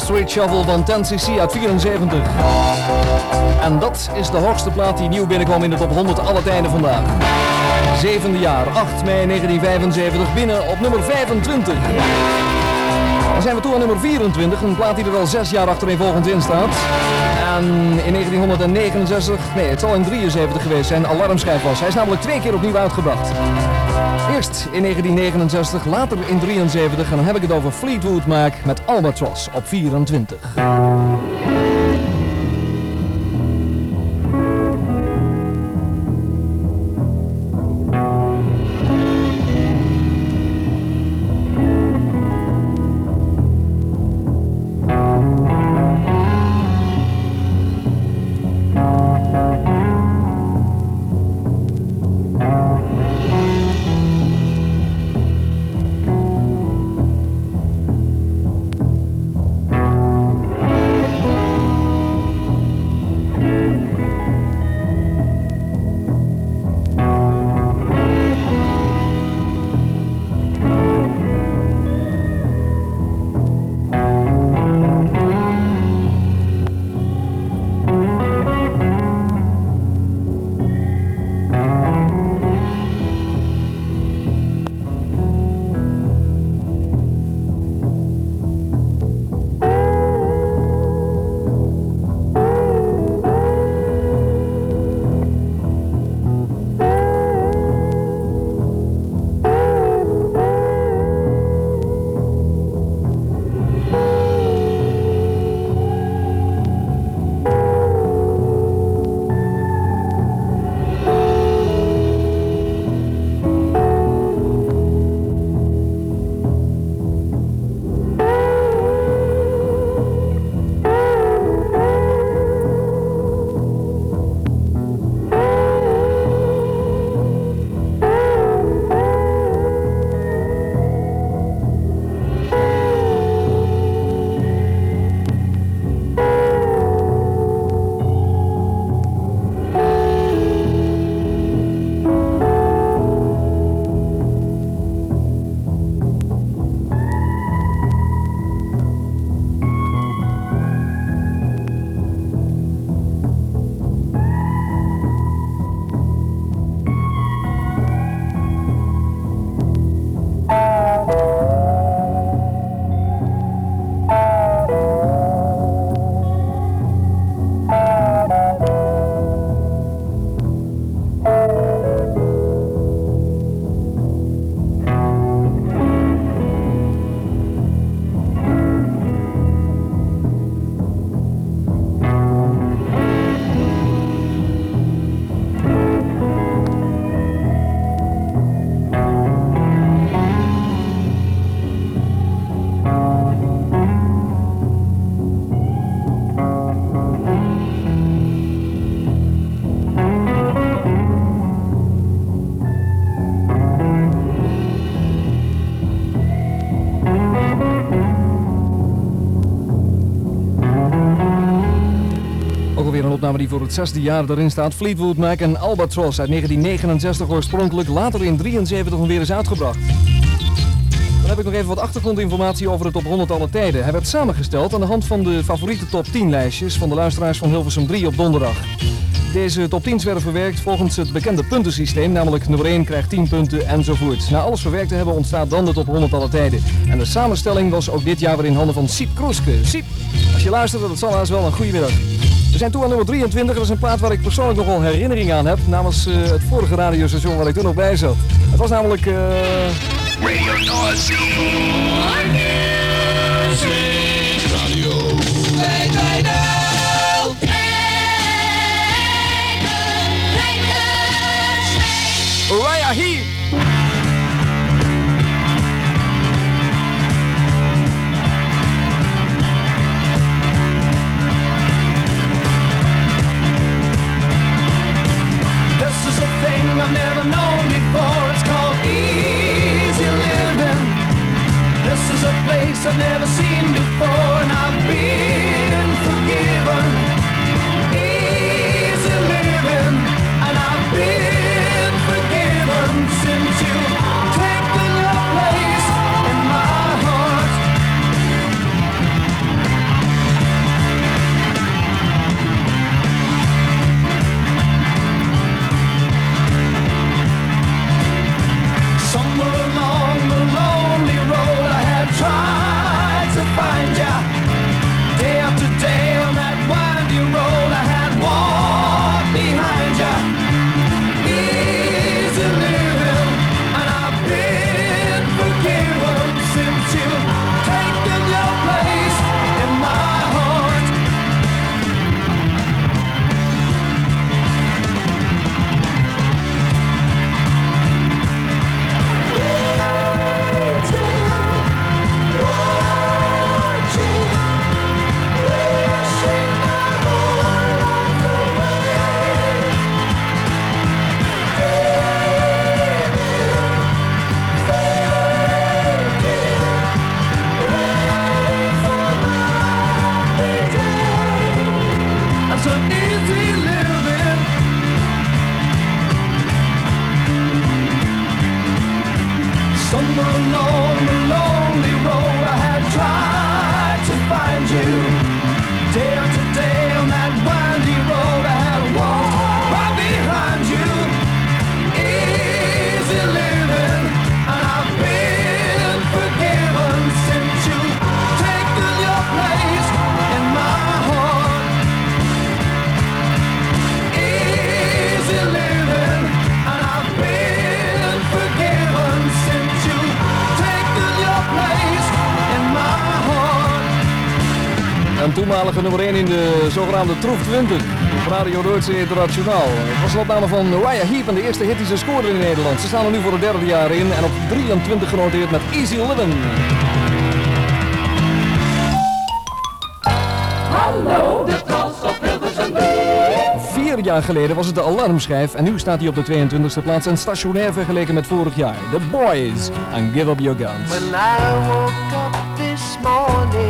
Street Shuffle van 10cc uit 74. En dat is de hoogste plaat die nieuw binnenkwam in de top 100 alle tijden vandaag. Zevende jaar, 8 mei 1975, binnen op nummer 25. Dan zijn we toe aan nummer 24, een plaat die er al zes jaar achtereenvolgens in staat. En in 1969, nee het zal in 73 geweest zijn, alarmschijf was. Hij is namelijk twee keer opnieuw uitgebracht. Eerst in 1969, later in 73 en dan heb ik het over Fleetwood Mac met Albatross op 24. Die voor het zesde jaar erin staat. Fleetwood Mac en Albatross uit 1969 oorspronkelijk, later in 73 weer is uitgebracht. Dan heb ik nog even wat achtergrondinformatie over het top 100 alle tijden. Hij werd samengesteld aan de hand van de favoriete top 10 lijstjes van de luisteraars van Hilversum 3 op donderdag. Deze top 10 werden verwerkt volgens het bekende puntensysteem, namelijk nummer 1 krijgt 10 punten enzovoort. Na alles verwerkt te hebben ontstaat dan de top 100 alle tijden. En de samenstelling was ook dit jaar weer in handen van Siep Kroeske. Siep, als je luistert, dat zal haast wel een goede middag. Zijn toe aan nummer 23. Dat is een plaat waar ik persoonlijk nog wel herinnering aan heb. Namens uh, het vorige radiostation waar ik toen nog bij zat. Het was namelijk... Noise. Zogenaamde Troef 20 op Radio Duitse Internationaal. Het was een opname van Raya Heap en de eerste hit die ze scoorden in Nederland. Ze staan er nu voor het derde jaar in en op 23 genoteerd met Easy Living. Hallo, de trots op Hilversum Vier jaar geleden was het de alarmschijf en nu staat hij op de 22e plaats en stationair vergeleken met vorig jaar. The Boys and Give Up Your Guns. When I woke up this morning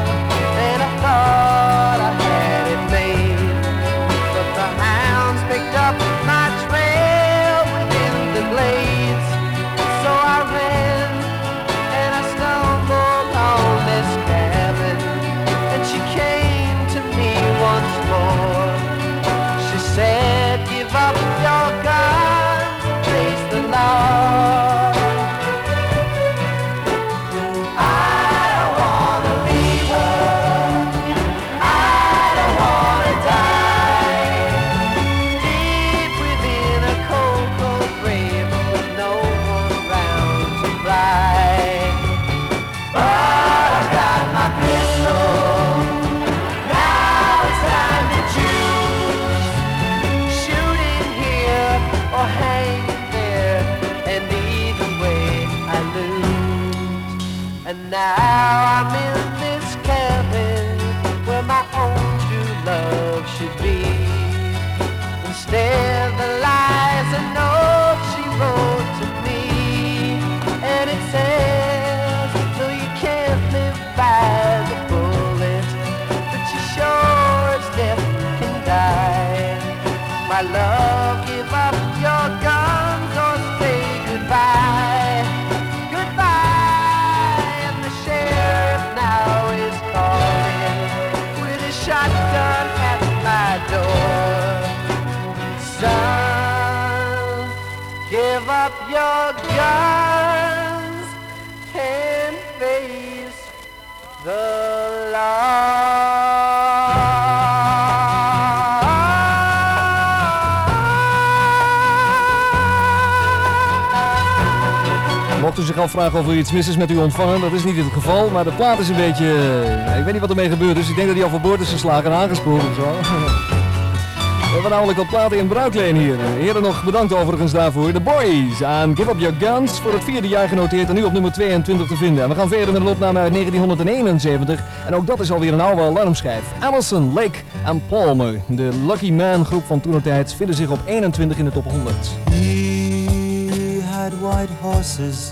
Bye. Afvragen of er iets mis is met uw ontvanger, dat is niet het geval. Maar de plaat is een beetje... Eh, ik weet niet wat ermee gebeurd is. Ik denk dat hij boord is geslagen en aangespoeld of zo. We hebben namelijk wat platen in bruikleen hier. Eerder nog bedankt overigens daarvoor. The Boys aan Give Up Your Guns voor het vierde jaar genoteerd en nu op nummer 22 te vinden. En we gaan verder met een opname uit 1971 en ook dat is alweer een oude alarmschijf. Amazon, Lake en Palmer. De Lucky Man groep van toenertijd vinden zich op 21 in de top 100. He had white horses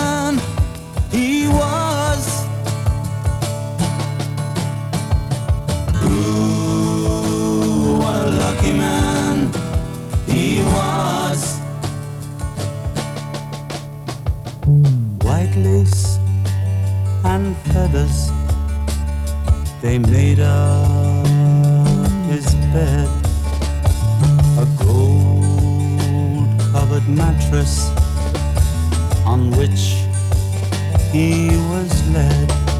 they made up his bed, a gold covered mattress on which he was led.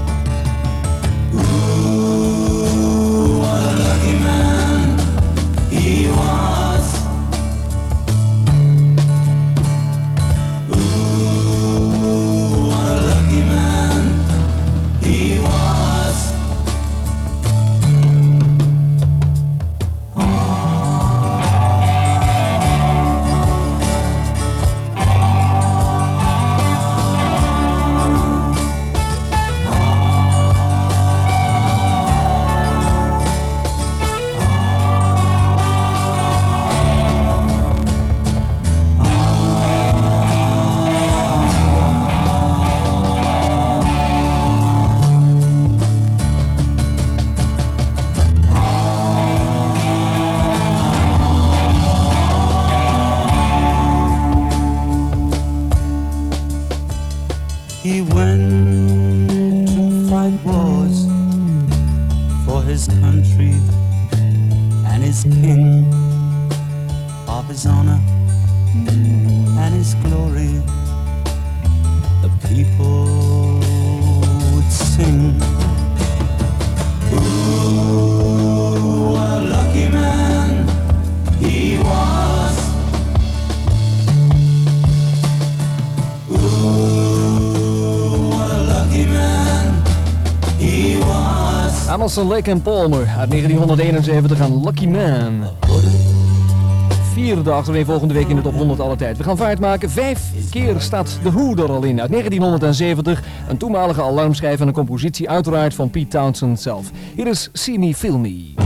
Lake en Palmer uit 1971 aan Lucky Man. Vierde achtereen volgende week in de top 100 alle tijd. We gaan vaart maken. Vijf keer staat The Who er al in uit 1970. Een toenmalige alarmschijf en een compositie uiteraard van Pete Townsend zelf. Hier is See Me Feel Me.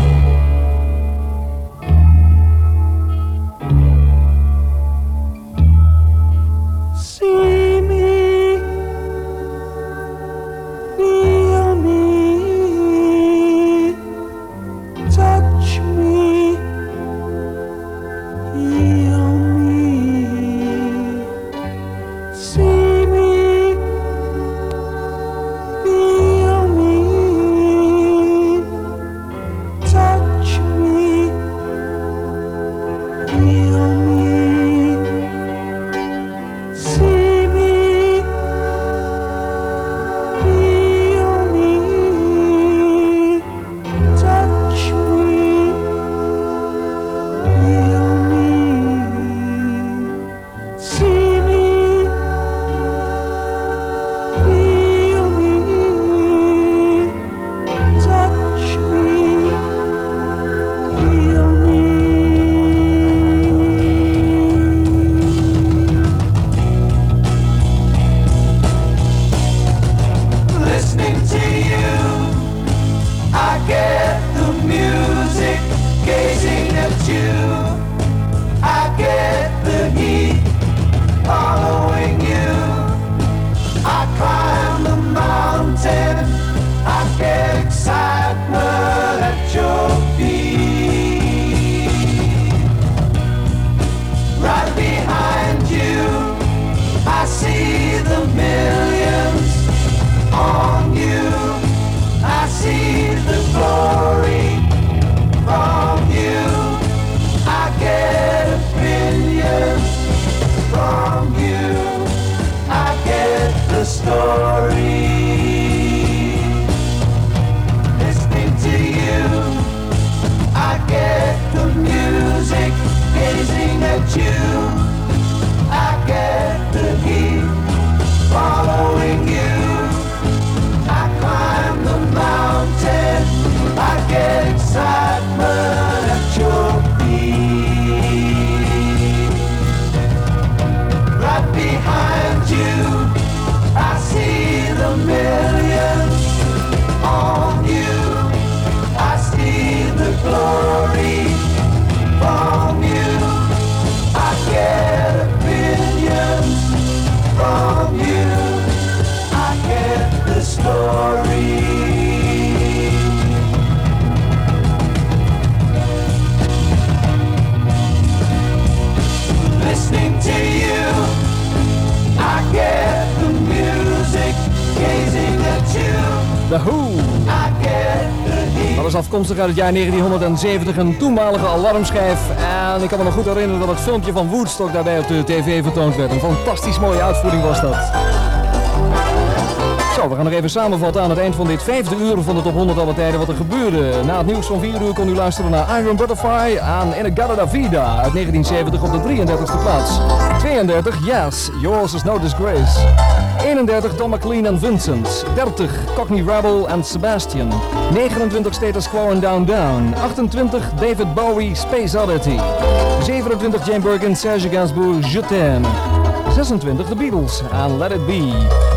Het jaar 1970, een toenmalige alarmschijf. En ik kan me nog goed herinneren dat het filmpje van Woodstock daarbij op de tv vertoond werd. Een fantastisch mooie uitvoering was dat. Zo, we gaan nog even samenvatten aan het eind van dit vijfde uur van de top 100 alle tijden wat er gebeurde. Na het nieuws van 4 uur kon u luisteren naar Iron Butterfly aan In a Gada da Vida uit 1970 op de 33e plaats. 32, Yes, Yours is No Disgrace. 31, Don McLean en Vincent. 30, Cockney Rebel en Sebastian. 29, Status Quo Down Down. 28, David Bowie, Space Oddity. 27, Jane Birkin, Serge Gainsbourg, Je t'aime. 26 de Beatles aan Let It Be.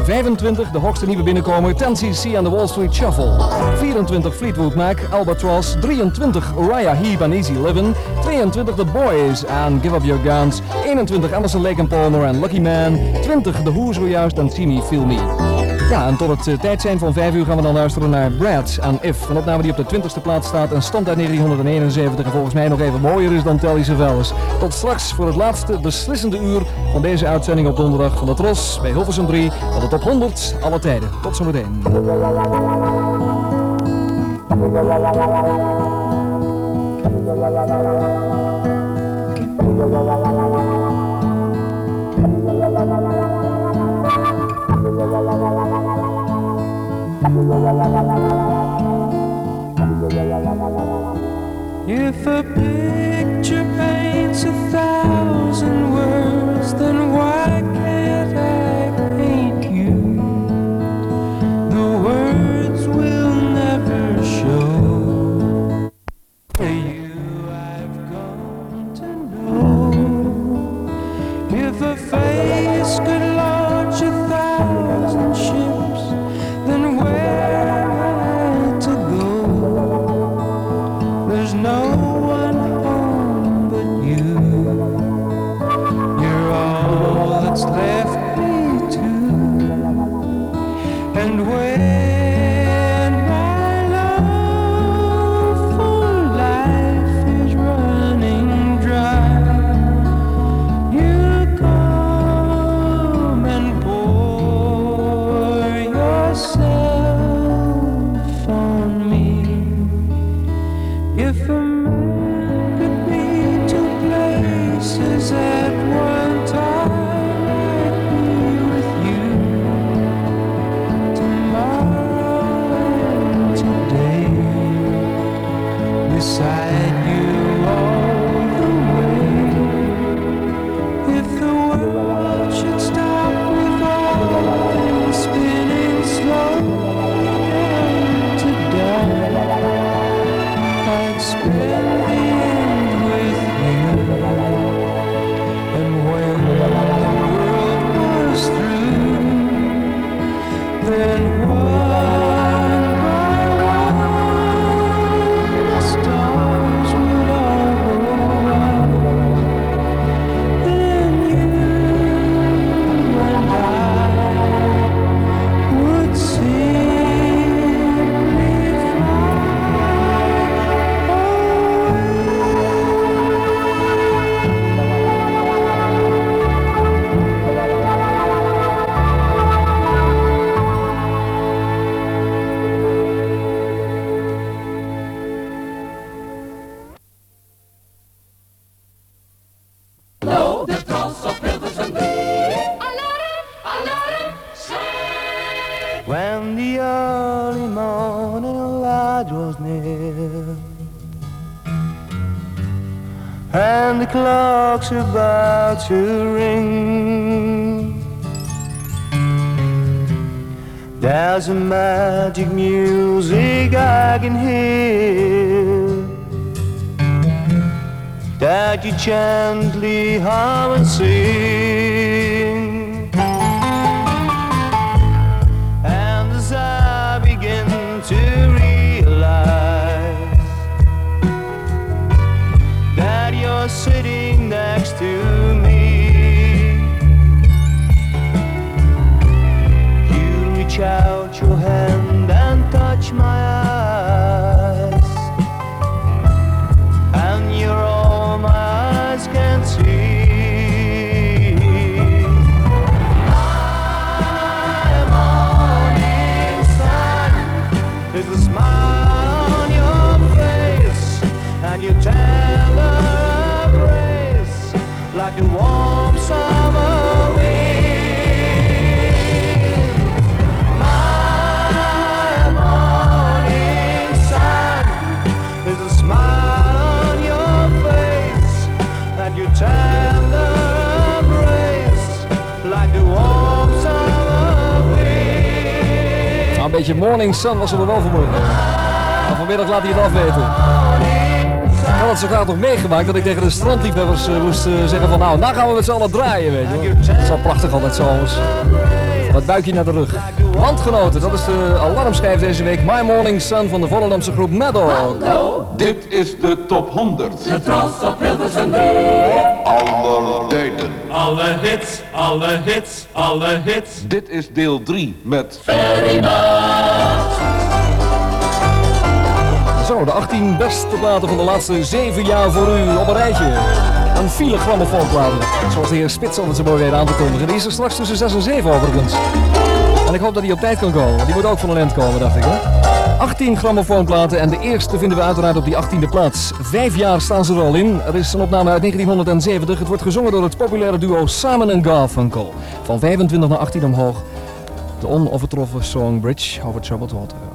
25 de hoogste nieuwe binnenkomer 10cc aan de Wall Street Shuffle. 24 Fleetwood Mac, Albatross. 23 Uriah Heep aan Easy Livin'. 22 The Boys aan Give Up Your Guns. 21 Anderson Lake and Palmer en Lucky Man. 20 The Who zojuist aan See Me Feel Me. Ja, en tot het uh, tijd zijn van 5 uur gaan we dan luisteren naar Brad aan If. Een opname die op de 20ste plaats staat en stand uit 1971 en volgens mij nog even mooier is dan Telly Savalas. Tot straks voor het laatste beslissende uur van deze uitzending op donderdag van de Tros bij Hilversum 3 van de top 100 alle tijden. Tot zometeen. If a picture paints a thousand words, then why then one morning sun was er wel vanmorgen. Maar vanmiddag laat hij het afweten. Ik had het zo graag nog meegemaakt dat ik tegen de strandliefhebbers eh, moest eh, zeggen van nou, nou gaan we met z'n allen draaien, weet je wel. Dat is wel prachtig altijd zomers. Wat buikje naar de rug. Landgenoten, dat is de alarmschijf deze week. My Morning Sun van de Volendamse groep Meadow. Dit is de top 100. De Tros op Hilversum 3. Aller tijden. Alle hits, alle hits, alle hits. Dit is deel 3 met Zo, de 18 beste platen van de laatste 7 jaar voor u op een rijtje. Een file grammofoonplaten, zoals de heer Spits altijd zo mooi weet aan te kondigen. Die is er straks tussen 6 en 7 overigens. En ik hoop dat hij op tijd kan komen, want die moet ook van een end komen, dacht ik. Hè? 18 grammofoonplaten en de eerste vinden we uiteraard op die 18e plaats. Vijf jaar staan ze er al in. Er is een opname uit 1970. Het wordt gezongen door het populaire duo Simon Garfunkel. Van 25 naar 18 omhoog. De onovertroffen song Bridge over Troubled Water.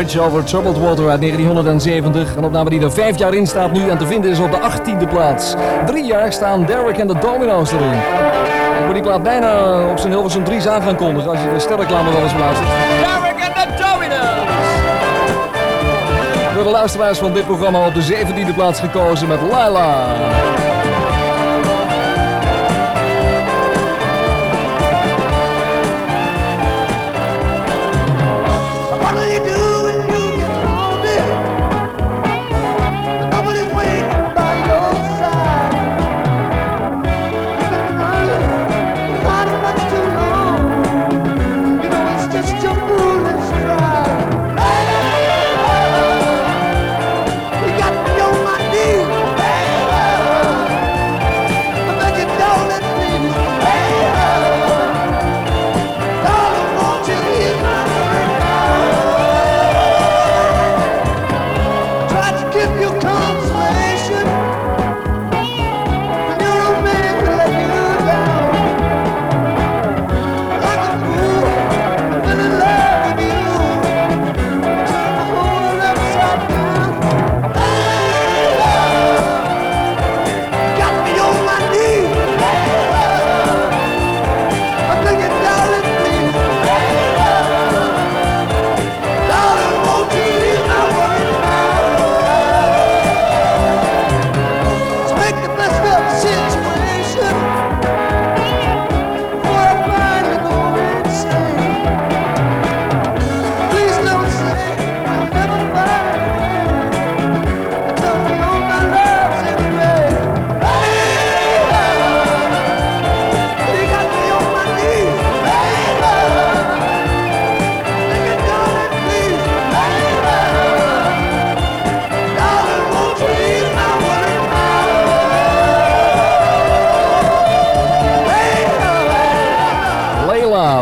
Bridge over Troubled Water uit 1970. Een opname die er vijf jaar in staat nu en te vinden is op de 18e plaats. Drie jaar staan Derek en de Domino's erin. Ik moet die plaat bijna op zijn Hilversum 3 aan gaan kondigen als je de sterreclame wel eens luistert. Derek en de Domino's! Door de luisteraars van dit programma op de 17e plaats gekozen met Laila.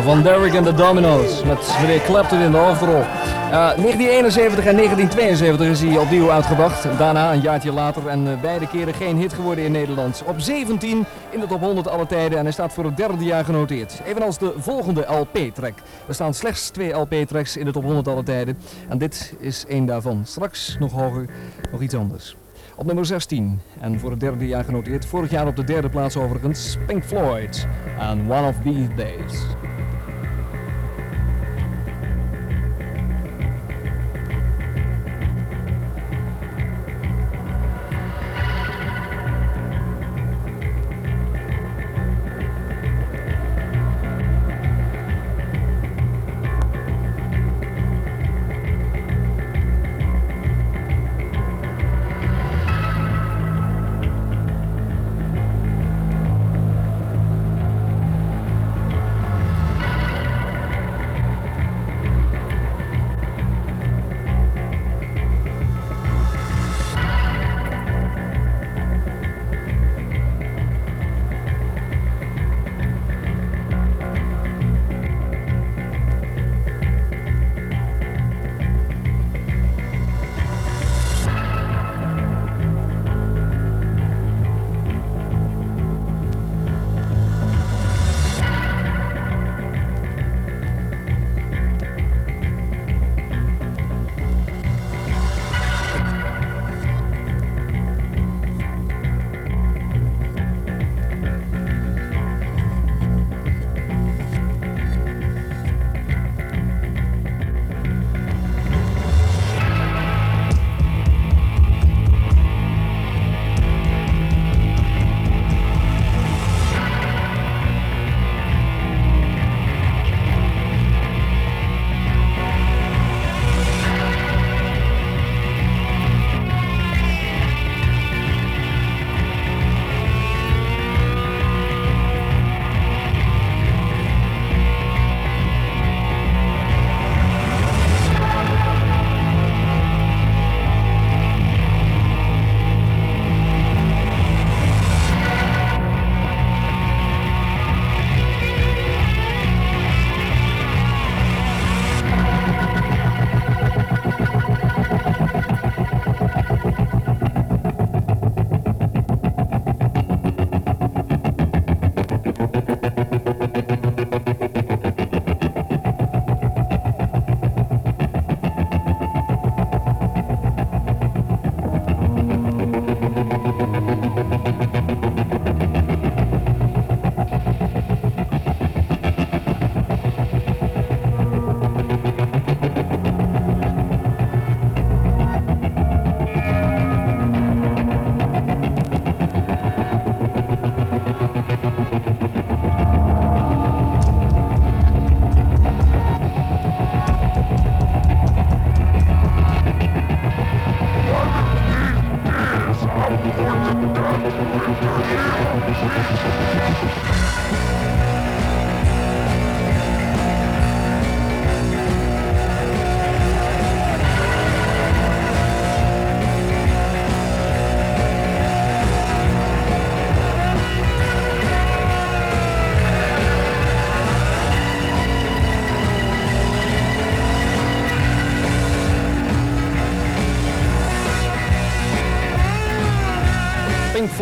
Van Derek and the Dominoes. Met meneer Clapton in de hoofdrol. Uh, 1971 en 1972 is hij opnieuw uitgebracht. Daarna, een jaartje later, en uh, beide keren geen hit geworden in Nederland. Op 17 in de top 100 alle tijden en hij staat voor het derde jaar genoteerd. Evenals de volgende LP-track. Er staan slechts twee LP-tracks in de top 100 alle tijden. En dit is één daarvan. Straks nog hoger, nog iets anders. Op nummer 16 en voor het derde jaar genoteerd. Vorig jaar op de derde plaats overigens. Pink Floyd en One of These Days.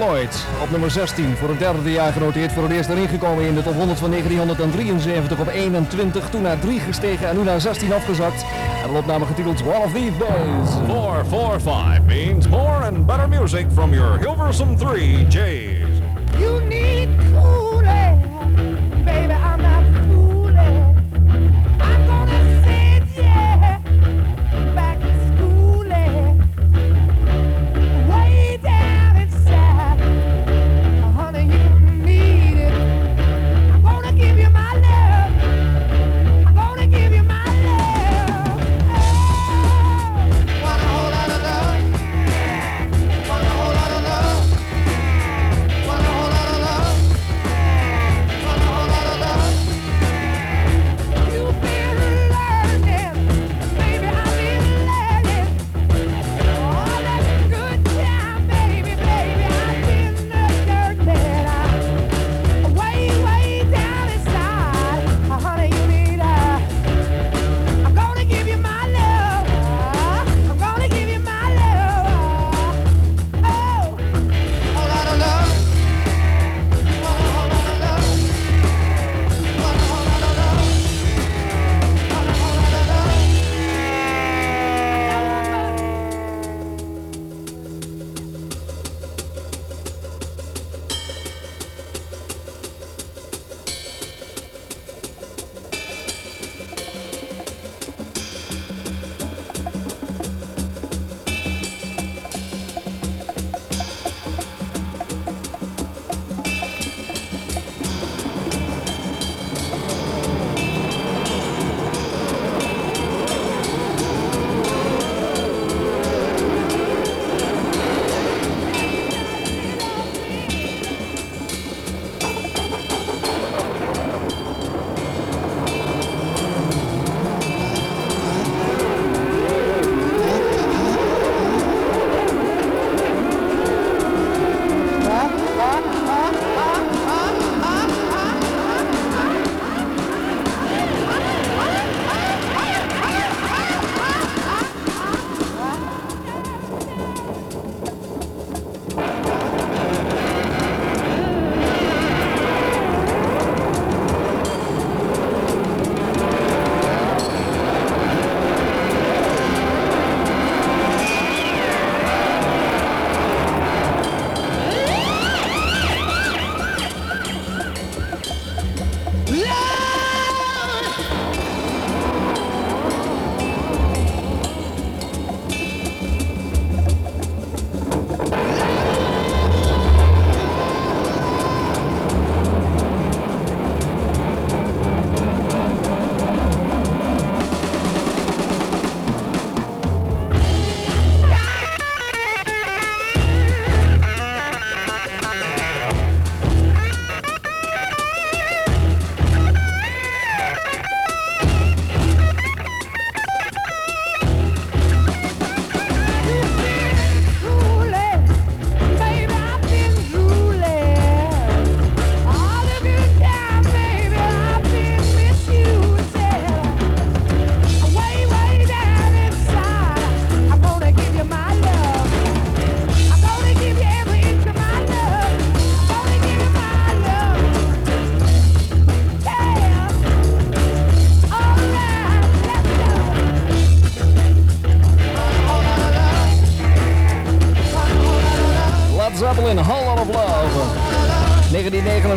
Floyd op nummer 16. Voor het derde jaar genoteerd. Voor het eerst erin gekomen in de top 100 van 1973 op 21. Toen naar 3 gestegen en nu naar 16 afgezakt. En een opname getiteld One of These Days. 445 means more and better music from your Hilversum 3 J's.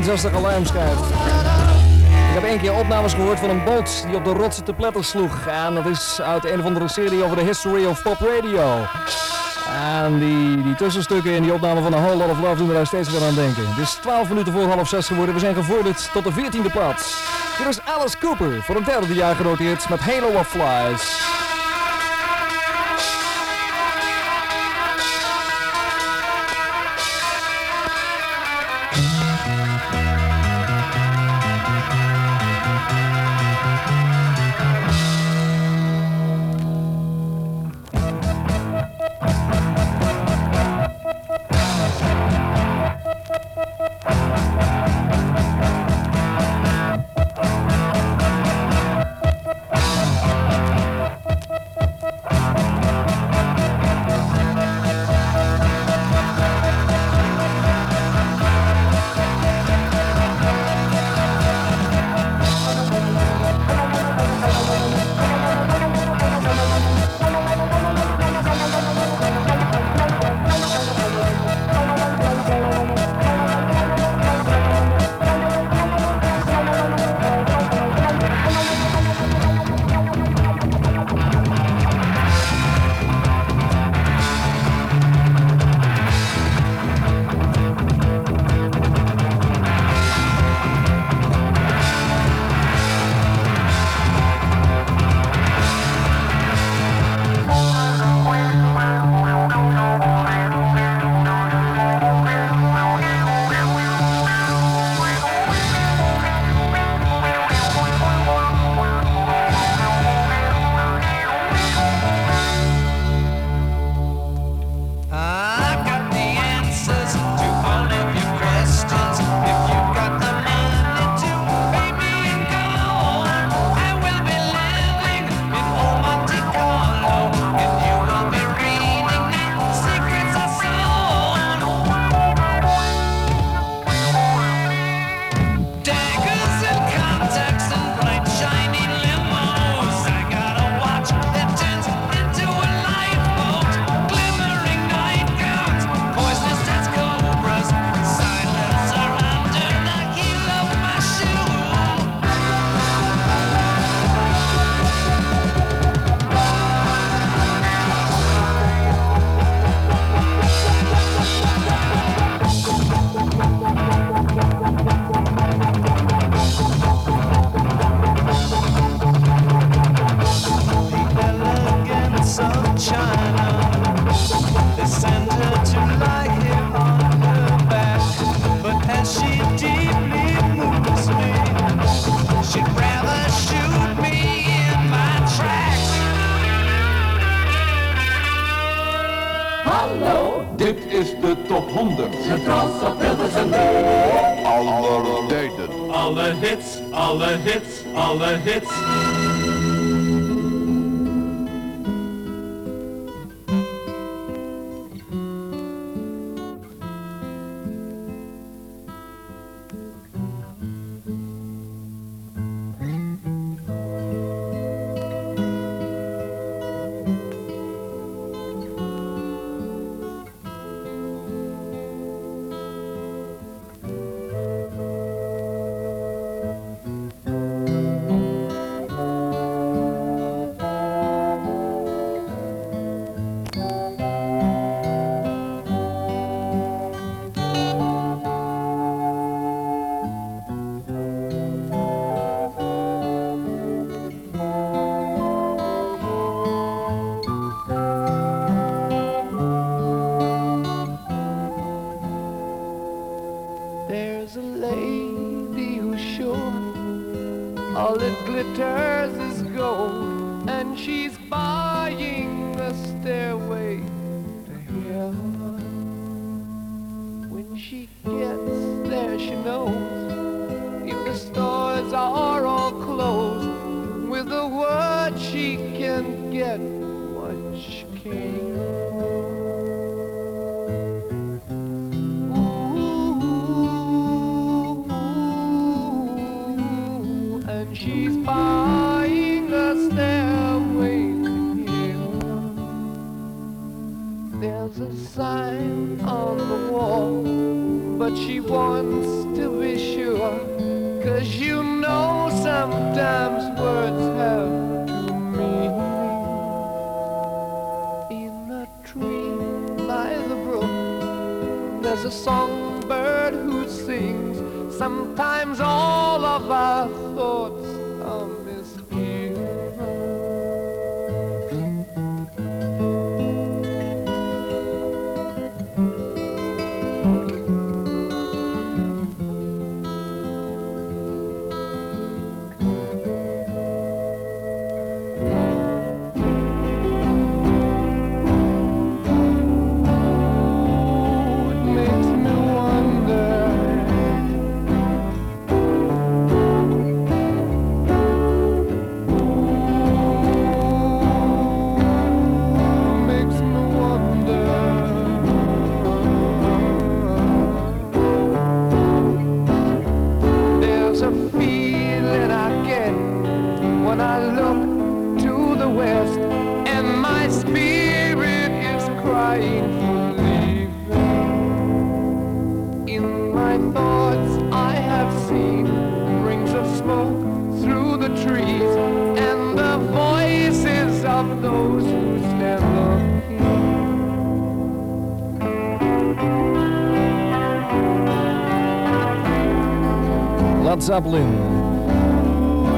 1969 alarmschijf. Ik heb één keer opnames gehoord van een boot die op de rotsen te pletter sloeg. En dat is uit een of andere serie over de history of pop radio. En die, die tussenstukken in die opname van A Whole Lot of Love doen me daar steeds weer aan denken. Het is 12 minuten voor half 6 geworden. We zijn gevorderd tot de 14e plaats. Hier is Alice Cooper, voor een derde jaar genoteerd met Halo of Flies. Top 100. Aller tijden. Alle hits, alle hits, alle hits.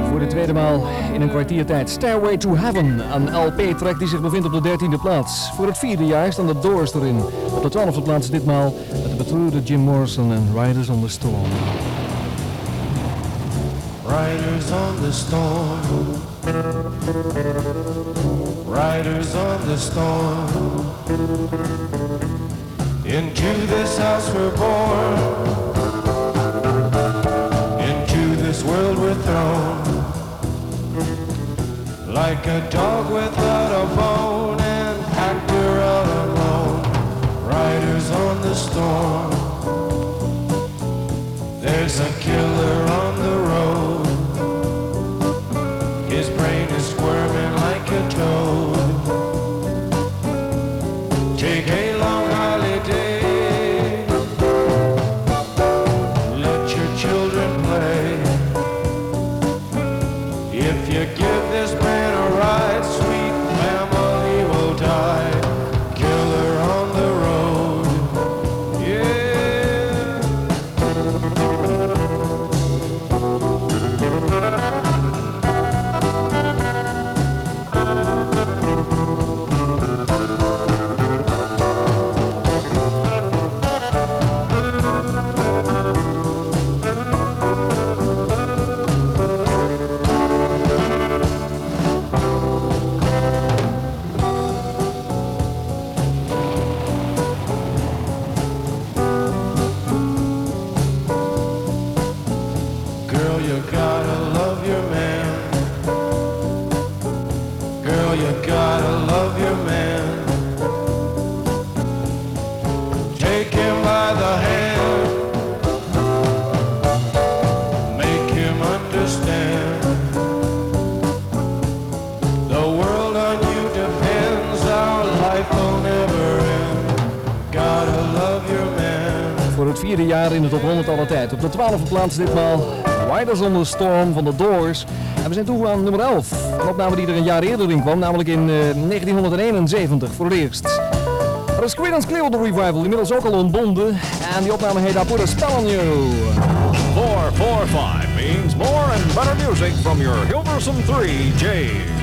Voor de tweede maal in een kwartiertijd. Stairway to Heaven, een LP-track die zich bevindt op de dertiende plaats. Voor het vierde jaar staan de Doors erin. Op de twaalfde plaats ditmaal met de betreurde Jim Morrison en Riders on the Storm. Riders on the storm. Riders on the storm. Into this house we're born. World we're thrown. Like a dog without a bone, an actor all alone. Riders on the storm. There's a killer on vierde jaar in de top 100 aller tijd. Op de twaalfde plaats ditmaal Riders on the Storm van de Doors. En we zijn toe aan nummer 11. Een opname die er een jaar eerder in kwam, namelijk in eh, 1971 voor het eerst. Er is Creedence Clearwater Revival, inmiddels ook al ontbonden. En die opname heet I Put a Spell on You. 445 means more and better music from your Hilversum 3J. I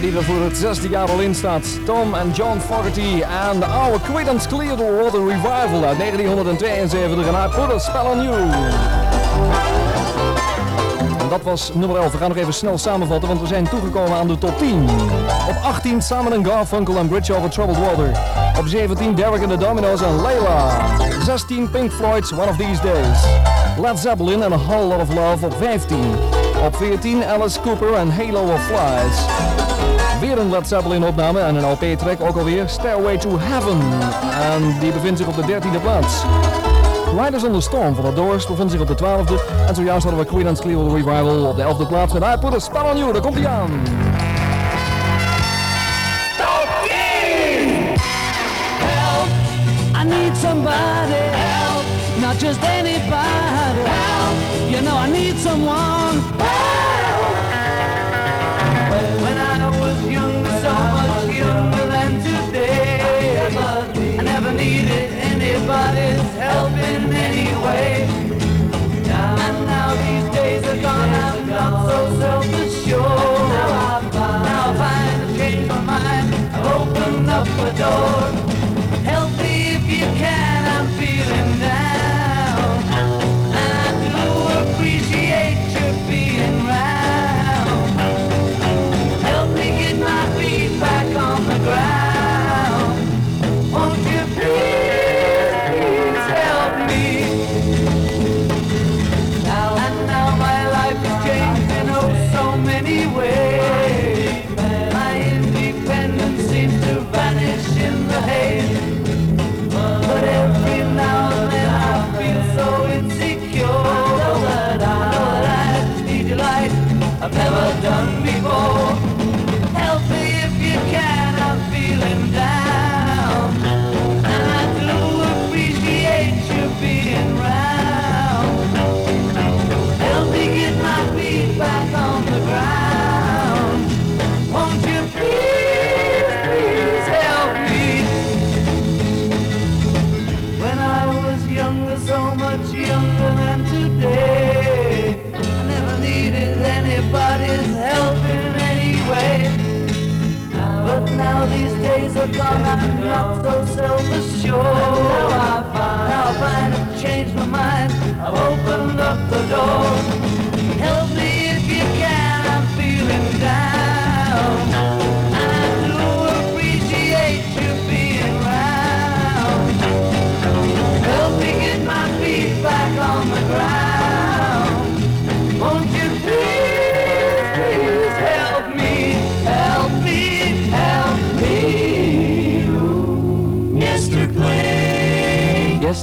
die er voor het zesde jaar al in staat. Tom en John Fogerty en de oude Creedence Clearwater Revival uit 1972 en I Put a Spell on You. En dat was nummer 11. We gaan nog even snel samenvatten, want we zijn toegekomen aan de top 10. Op 18 Simon Garfunkel en Bridge Over Troubled Water. Op 17 Derek and the Dominoes en Layla. 16 Pink Floyd's One of These Days. Led Zeppelin en A Whole Lot of Love op 15. Op 14 Alice Cooper en Halo of Flies. Weer een Led Zeppelin opname en een LP-track ook alweer Stairway to Heaven. En die bevindt zich op de 13e plaats. Riders on the Storm van de Doors bevindt zich op de 12e. En zojuist hadden we Creedence Clearwater Revival op de 11e plaats met I Put a Spell on You. Daar komt hij aan. Help! I need somebody help, not just anybody help. You know I need someone help. Up a door. Help me if you can, I'm feeling down. I'm not so self-assured. Now I find, now I find I've changed my mind. I've opened up the door.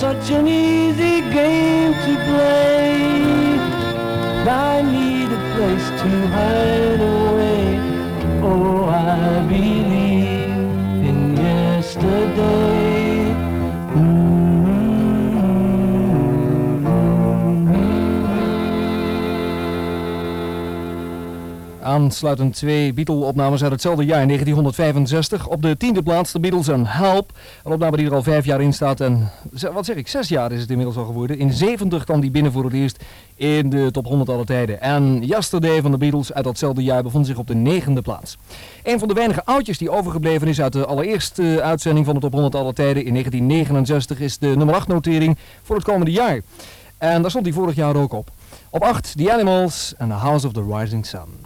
Such an easy Aansluitend twee Beatle-opnames uit hetzelfde jaar, 1965. Op de tiende plaats de Beatles en Help. Een opname die er al vijf jaar in staat. En wat zeg ik, zes jaar is het inmiddels al geworden. In 70 kwam die binnen voor het eerst in de top 100 alle tijden. En Yesterday van de Beatles uit datzelfde jaar bevond zich op de negende plaats. Een van de weinige oudjes die overgebleven is uit de allereerste uitzending van de top 100 alle tijden in 1969 is de nummer 8 notering voor het komende jaar. En daar stond hij vorig jaar ook op. Op 8 The Animals en The House of the Rising Sun.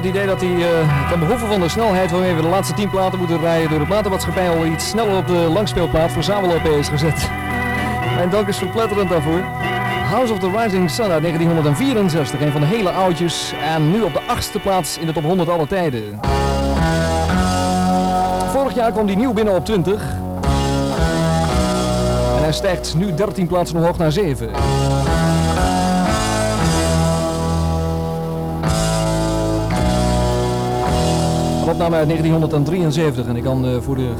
Het idee dat hij eh, ten behoeve van de snelheid waarmee we de laatste 10 platen moeten rijden door de platenmaatschappij al iets sneller op de langspeelplaat verzamel op is gezet. Mijn dank is verpletterend daarvoor. House of the Rising Sun uit 1964, een van de hele oudjes. En nu op de achtste plaats in de top 100 alle tijden. Vorig jaar kwam die nieuw binnen op 20. En hij stijgt nu 13 plaatsen omhoog naar 7. Opname uit 1973 en ik kan eh, voor de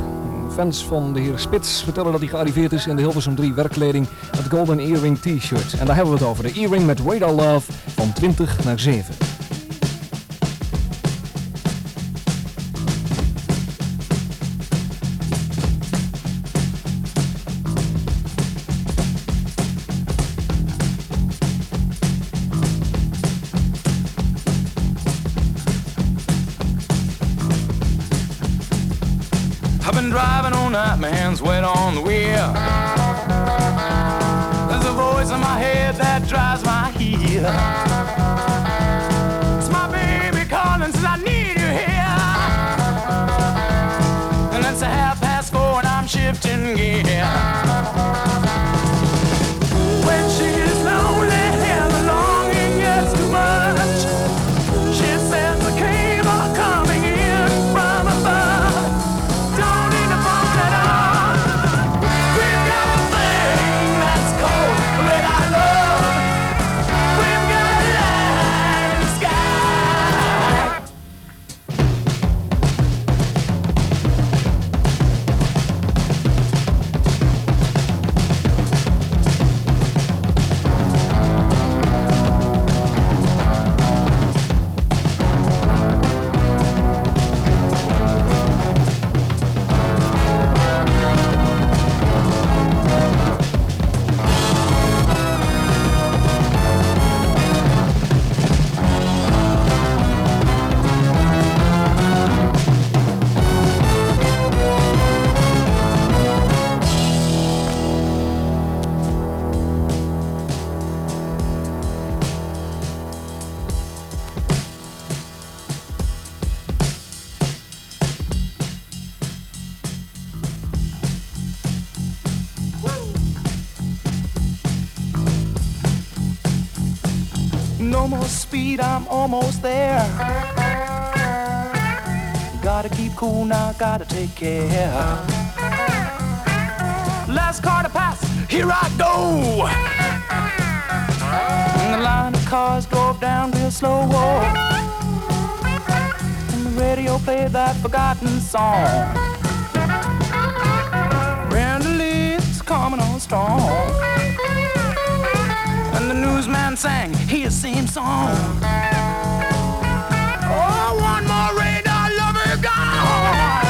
fans van de heer Spits vertellen dat hij gearriveerd is in de Hilversum 3 werkkleding met Golden Earring T-shirt. En daar hebben we het over. De earring met Radar Love van 20 naar 7. Gotta take care. Last car to pass, here I go. And the line of cars drove down real slow. And the radio played that forgotten song. Brenda Lee's coming on strong. And the newsman sang his same song. Oh, one more radar lover gone. When I get lonely and I'm sure I've had enough, she says the comfort coming in from above. We don't need no letter at all. We've got a thing that's called radar love. We've got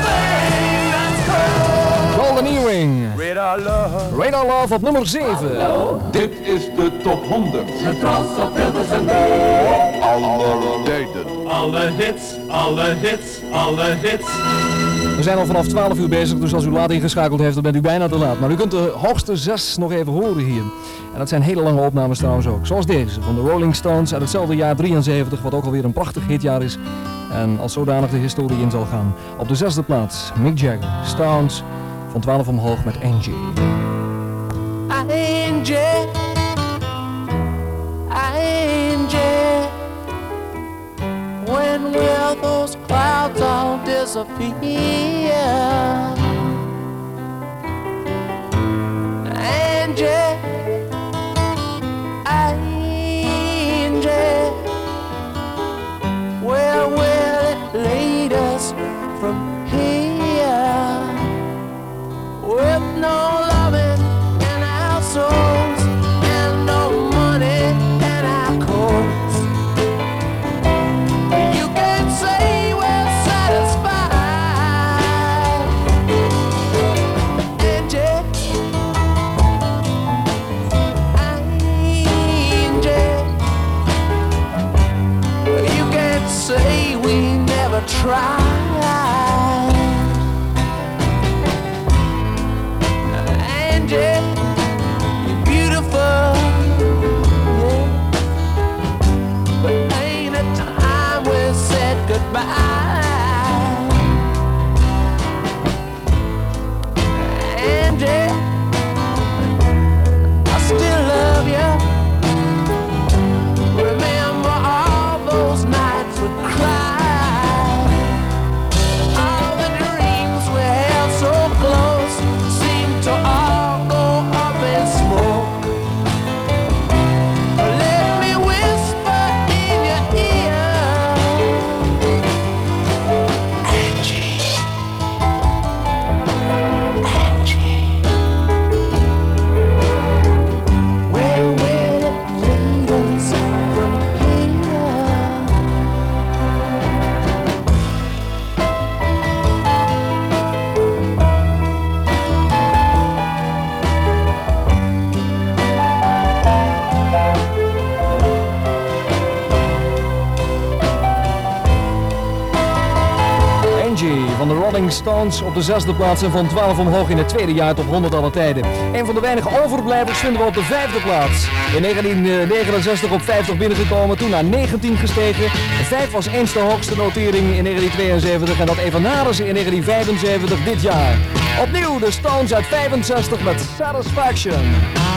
Radar love. Radar Love op nummer 7. Dit is de top 100. Alle tijden. Alle hits, alle hits, alle hits. We zijn al vanaf 12 uur bezig, dus als u laat ingeschakeld heeft, dan bent u bijna te laat. Maar u kunt de hoogste zes nog even horen hier. En dat zijn hele lange opnames trouwens ook. Zoals deze van de Rolling Stones uit hetzelfde jaar 73, wat ook alweer een prachtig hitjaar is. En als zodanig de historie in zal gaan. Op de zesde plaats, Mick Jagger, Stones, van 12 omhoog met Angie. Angie, Angie, when will those clouds all disappear? Op de zesde plaats en van 12 omhoog in het tweede jaar tot 100 alle tijden. Een van de weinige overblijvers vinden we op de vijfde plaats. In 1969 op 50 binnengekomen, toen naar 19 gestegen. 5 was eens de hoogste notering in 1972 en dat evenaren ze in 1975 dit jaar. Opnieuw de Stones uit 65 met Satisfaction.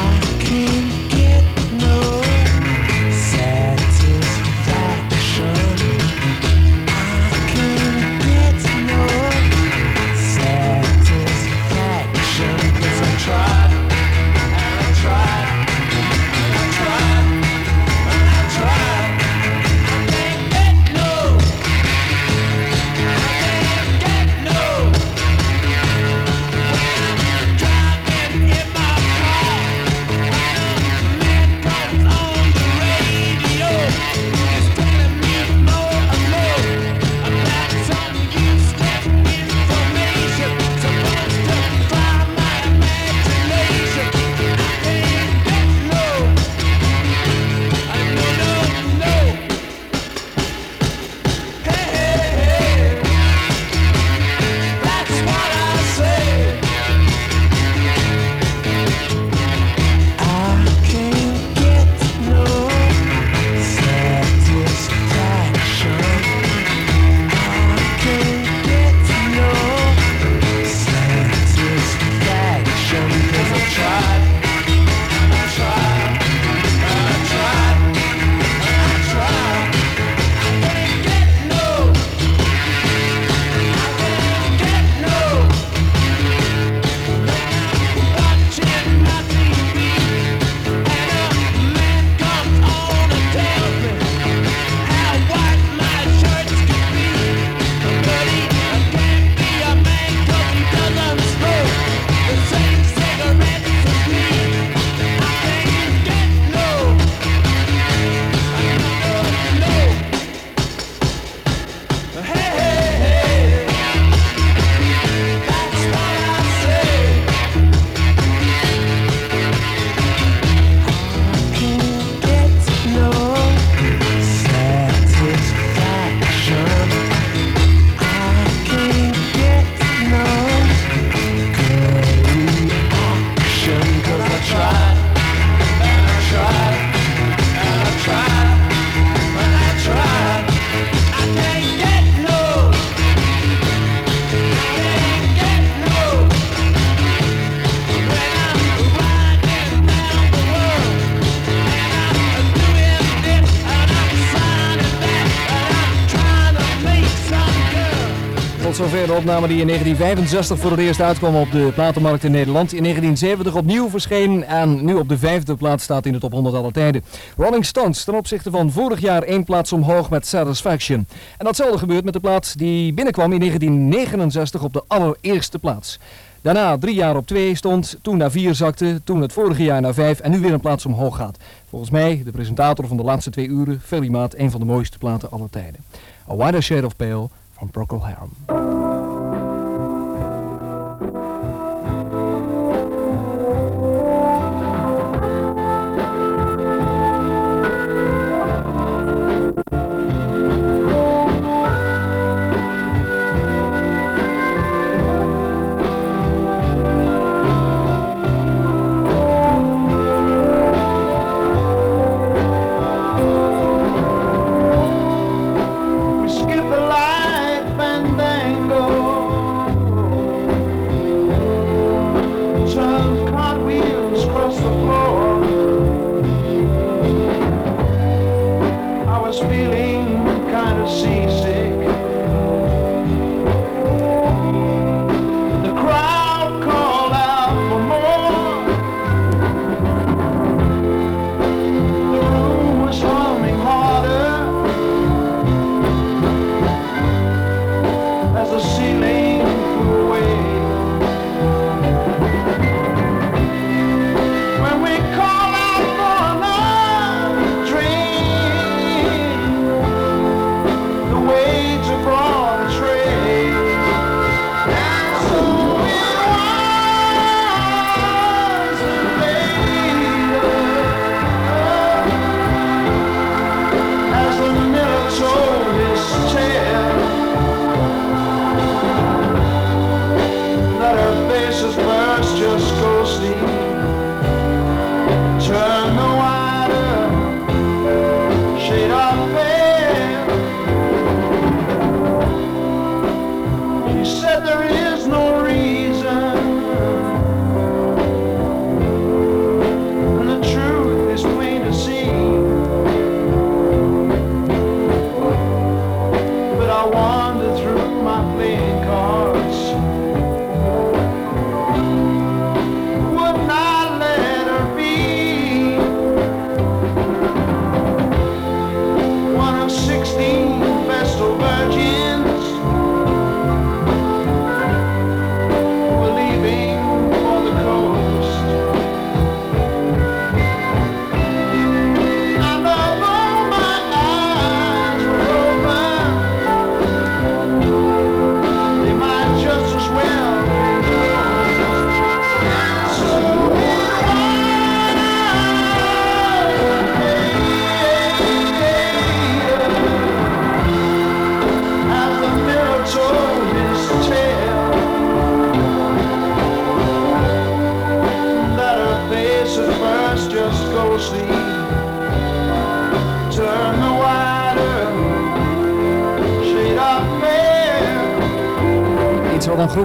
De opname die in 1965 voor het eerst uitkwam op de platenmarkt in Nederland. In 1970 opnieuw verscheen en nu op de vijfde plaats staat in de top 100 aller tijden. Rolling Stones ten opzichte van vorig jaar één plaats omhoog met Satisfaction. En datzelfde gebeurt met de plaats die binnenkwam in 1969 op de allereerste plaats. Daarna drie jaar op twee stond, toen naar vier zakte, toen het vorige jaar naar vijf en nu weer een plaats omhoog gaat. Volgens mij, de presentator van de laatste twee uren, Ferry Maat, een van de mooiste platen aller tijden. A Wider Shade of Pale van Procol Harum.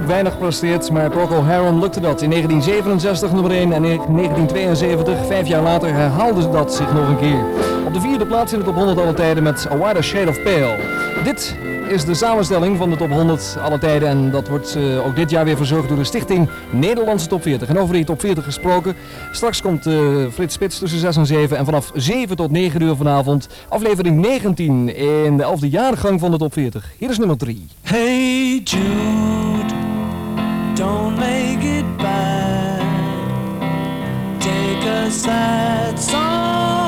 Weinig presteert, maar Procol Harum lukte dat. In 1967 nummer 1 en in 1972, vijf jaar later, herhaalde dat zich nog een keer. Op de vierde plaats in de top 100 alle tijden met A Wider Shade of Pale. Dit is de samenstelling van de top 100 alle tijden en dat wordt eh, ook dit jaar weer verzorgd door de stichting Nederlandse Top 40. En over die top 40 gesproken, straks komt eh, Frits Spits tussen 6 en 7 en vanaf 7 tot 9 uur vanavond aflevering 19 in de 11e jaargang van de top 40. Hier is nummer 3. Hey don't make it bad. Take a sad song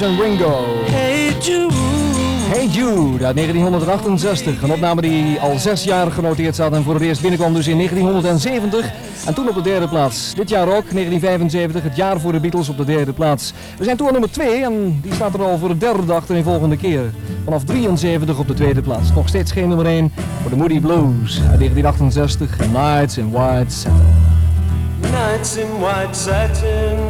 George Ringo. Hey Jude. Hey Jude uit 1968. Een opname die al zes jaar genoteerd staat en voor het eerst binnenkwam dus in 1970. En toen op de derde plaats. Dit jaar ook, 1975, het jaar voor de Beatles op de derde plaats. We zijn toe aan nummer 2 en die staat er al voor de derde dag en volgende keer. Vanaf 73 op de tweede plaats. Nog steeds geen nummer 1 voor de Moody Blues uit 1968. Nights in White Satin. Nights in white satin,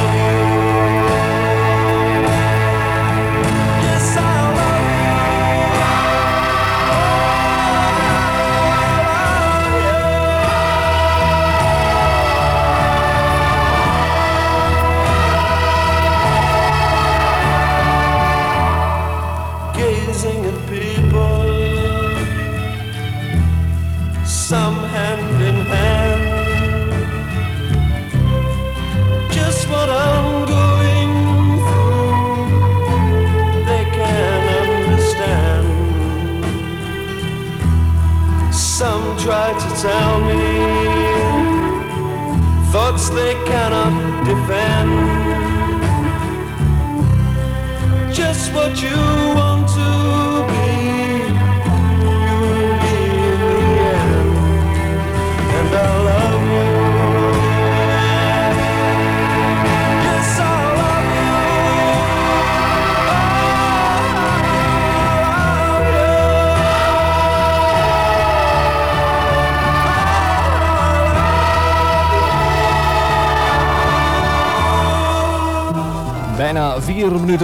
cannot defend. Just what you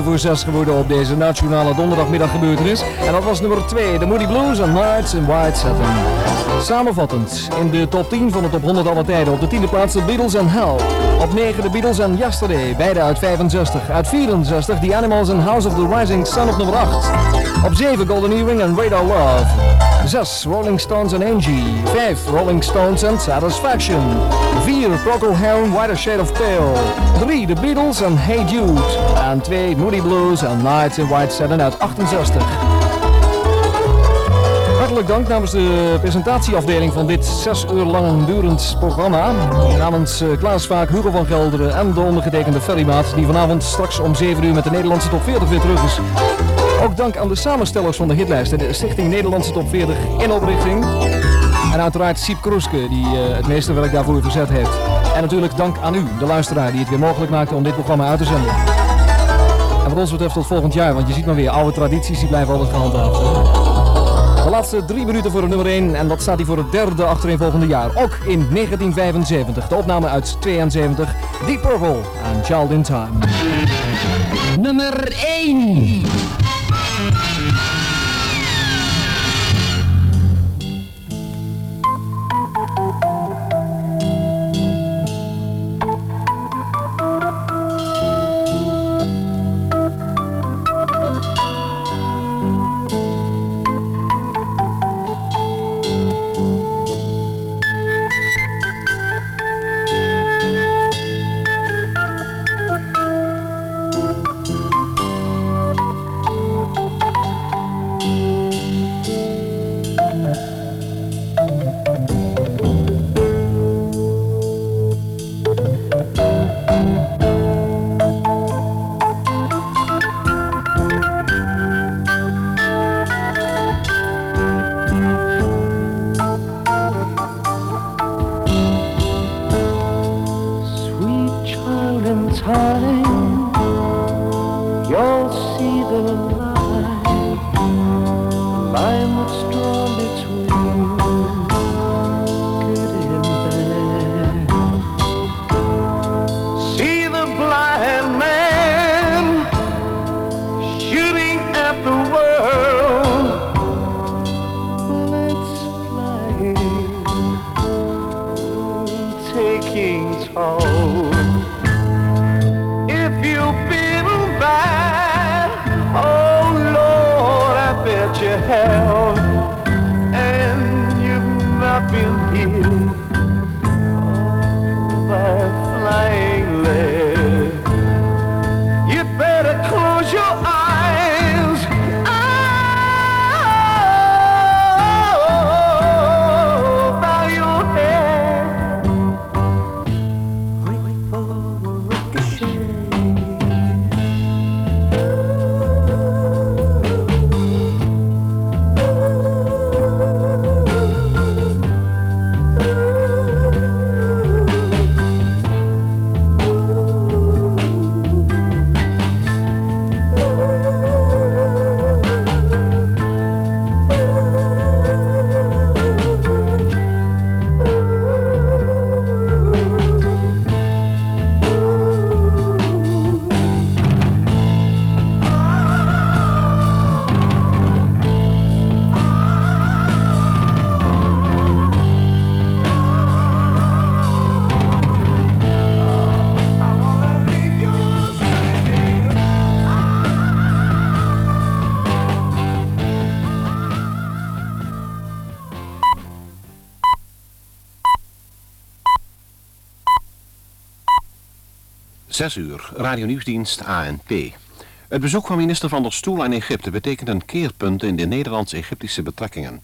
voor zes geworden op deze nationale donderdagmiddag gebeurtenis. En dat was nummer 2, de Moody Blues en Nights in White Satin. Samenvattend, in de top 10 van de top 100 alle tijden. Op de tiende plaats de Beatles en Hell. Op 9 de Beatles en Yesterday, beide uit 65. Uit 64 The Animals and House of the Rising Sun op nummer 8. Op 7 Golden Earring en Radar Love. 6 Rolling Stones en Angie. 5 Rolling Stones en Satisfaction. 4 Procol Harum Whiter Shade of Pale. 3 The Beatles en Hey Jude. En 2 Moody Blues en Nights in White Satin uit 68. Hartelijk dank namens de presentatieafdeling van dit zes uur lang durend programma. Namens eh, Klaas Vaak, Hugo van Gelderen en de ondergetekende Ferrymaat, die vanavond straks om 7 uur met de Nederlandse top 40 weer terug is. Ook dank aan de samenstellers van de hitlijsten, de Stichting Nederlandse Top 40 in oprichting. En uiteraard Siep Kroeske, die eh, het meeste werk daarvoor verzet heeft. En natuurlijk dank aan u, de luisteraar, die het weer mogelijk maakte om dit programma uit te zenden. En wat ons betreft tot volgend jaar, want je ziet maar weer, oude tradities die blijven altijd gehandhaafd. De laatste drie minuten voor de nummer 1 en dat staat hij voor het derde achtereenvolgende jaar. Ook in 1975. De opname uit 72. Deep Purple en Child in Time. Nummer 1. Zes uur, radio-nieuwsdienst ANP. Het bezoek van minister Van der Stoel aan Egypte betekent een keerpunt in de Nederlands-Egyptische betrekkingen.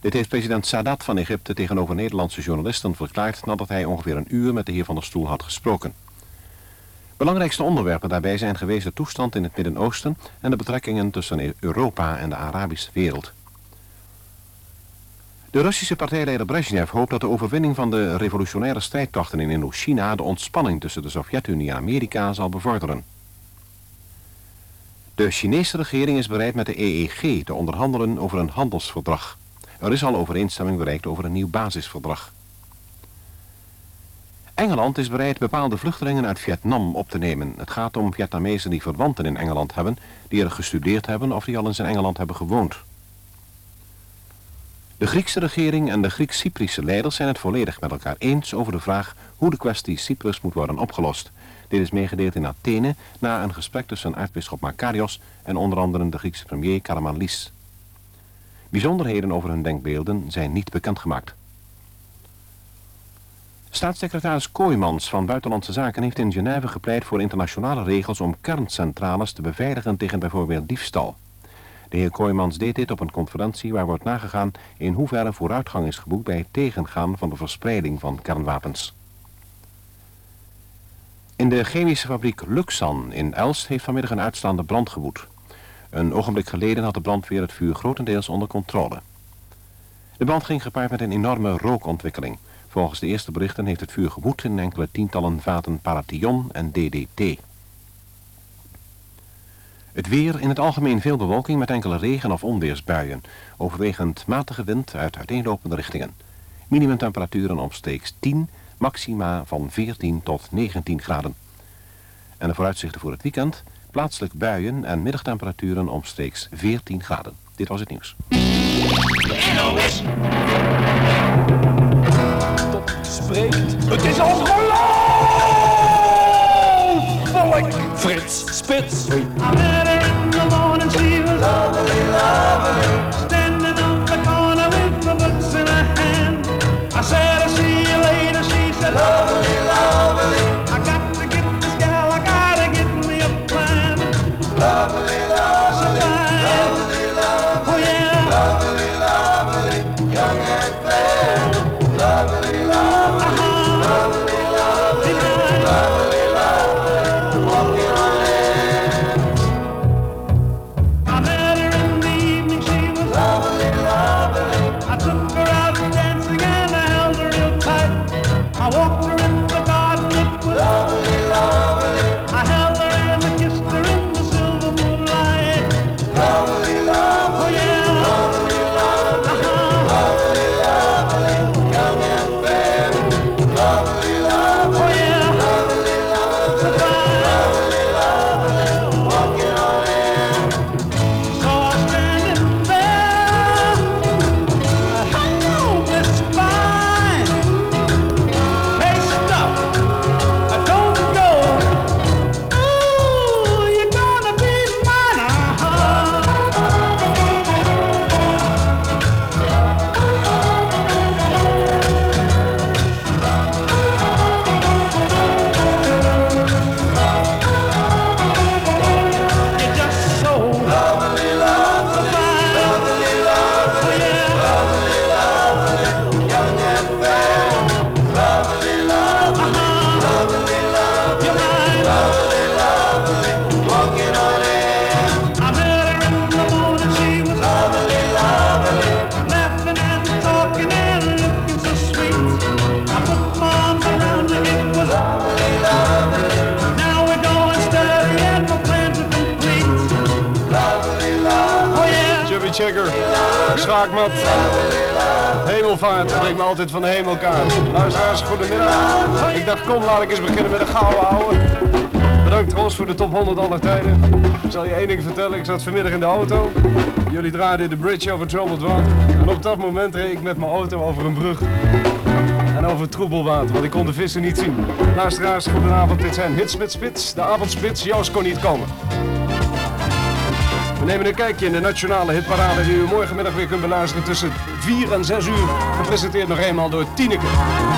Dit heeft president Sadat van Egypte tegenover Nederlandse journalisten verklaard nadat hij ongeveer een uur met de heer Van der Stoel had gesproken. Belangrijkste onderwerpen daarbij zijn geweest de toestand in het Midden-Oosten en de betrekkingen tussen Europa en de Arabische wereld. De Russische partijleider Brezhnev hoopt dat de overwinning van de revolutionaire strijdkrachten in Indochina de ontspanning tussen de Sovjet-Unie en Amerika zal bevorderen. De Chinese regering is bereid met de EEG te onderhandelen over een handelsverdrag. Er is al overeenstemming bereikt over een nieuw basisverdrag. Engeland is bereid bepaalde vluchtelingen uit Vietnam op te nemen. Het gaat om Vietnamezen die verwanten in Engeland hebben, die er gestudeerd hebben of die al eens in Engeland hebben gewoond. De Griekse regering en de Grieks-Cyprische leiders zijn het volledig met elkaar eens over de vraag hoe de kwestie Cyprus moet worden opgelost. Dit is meegedeeld in Athene na een gesprek tussen aartsbisschop Makarios en onder andere de Griekse premier Karamanlis. Bijzonderheden over hun denkbeelden zijn niet bekendgemaakt. Staatssecretaris Kooijmans van Buitenlandse Zaken heeft in Genève gepleit voor internationale regels om kerncentrales te beveiligen tegen bijvoorbeeld diefstal. De heer Kooijmans deed dit op een conferentie waar wordt nagegaan in hoeverre vooruitgang is geboekt bij het tegengaan van de verspreiding van kernwapens. In de chemische fabriek Luxan in Elst heeft vanmiddag een uitstaande brand gewoed. Een ogenblik geleden had de brandweer het vuur grotendeels onder controle. De brand ging gepaard met een enorme rookontwikkeling. Volgens de eerste berichten heeft het vuur gewoed in enkele tientallen vaten parathion en DDT. Het weer in het algemeen veel bewolking met enkele regen- of onweersbuien. Overwegend matige wind uit uiteenlopende richtingen. Minimumtemperaturen omstreeks 10, maxima van 14 tot 19 graden. En de vooruitzichten voor het weekend, plaatselijk buien en middagtemperaturen omstreeks 14 graden. Dit was het nieuws. NOS. Spreekt. Het is! Frits Spits. I met her in the morning, she was lovely, lovely. Zat vanmiddag in de auto. Jullie draaiden de bridge over troubled water. En op dat moment reed ik met mijn auto over een brug. En over troebel water, want ik kon de vissen niet zien. Luisteraars, goedenavond. Dit zijn Hits met Spits. De avondspits. Joost kon niet komen. We nemen een kijkje in de nationale hitparade die u morgenmiddag weer kunt beluisteren tussen 4 en 6 uur. Gepresenteerd nog eenmaal door Tineke.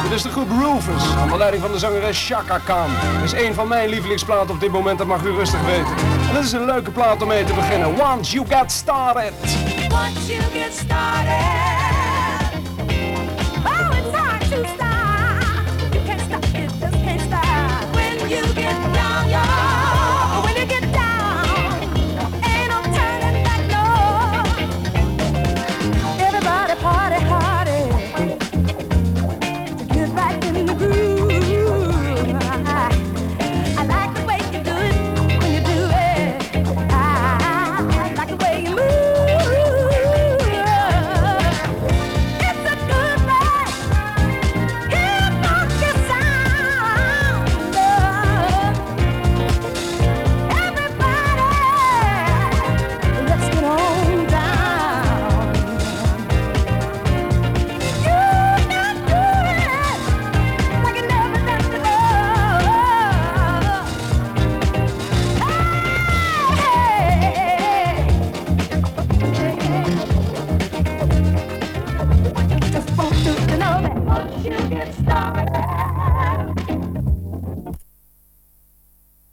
Dit is de groep Rufus, onder leiding van de zangeres Shaka Khan. Is een van mijn lievelingsplaten op dit moment, dat mag u rustig weten. En dit is een leuke plaat om mee te beginnen. Once you get started. Once you get started,